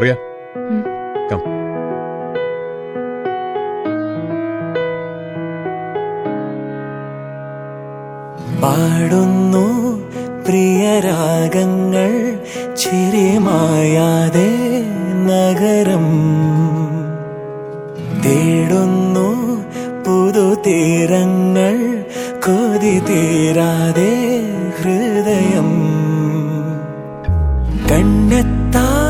പ്രിയ. ഉം. കം പാടുന്നു പ്രിയരാഗങ്ങൾ ചിരിമായാതെ നഗരം. തേടുന്നു പുതുതീരങ്ങൾ കൊതി തീരാതെ ഹൃദയം. കണ്ണെത്താ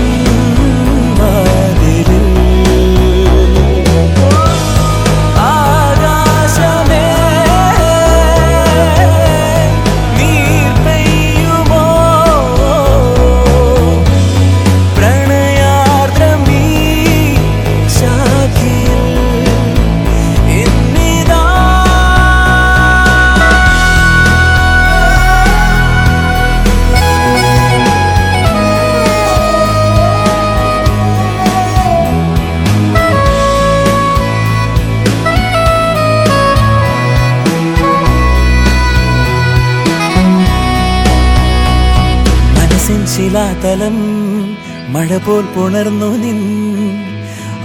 ശിലാതലം മഴ പോൽ പുണർന്നു നിൻ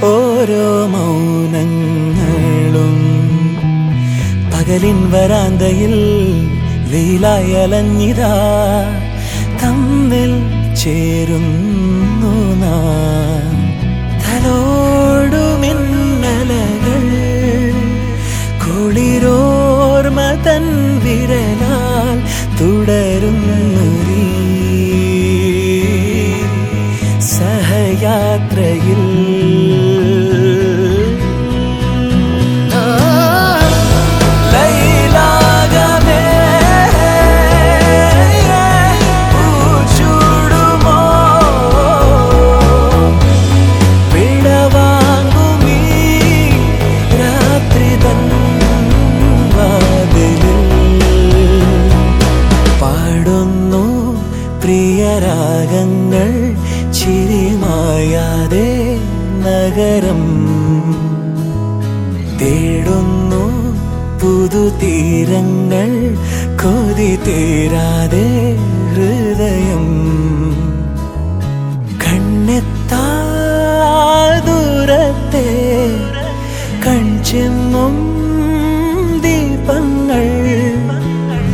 ഓരോ മൗനങ്ങളും. പകലിൻ വരാന്തയിൽ വെയിലായി അലഞ്ഞിതാ തമ്മിൽ ചേരുന്നു നാം. തലോടുമിന്നലകൾ കുളിരോർമ തൻ വിരലാൽ തുടരുന്നു. ചിരിമായാതെ നഗരം തേടുന്നു പുതുതീരങ്ങൾ കൊതി തീരാതെ ഹൃദയം. കണ്ണെത്താ ദൂരത്തെ കൺചെമ്മും ദീപങ്ങൾ.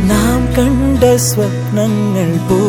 നാം കണ്ട സ്വപ്നങ്ങൾ പോ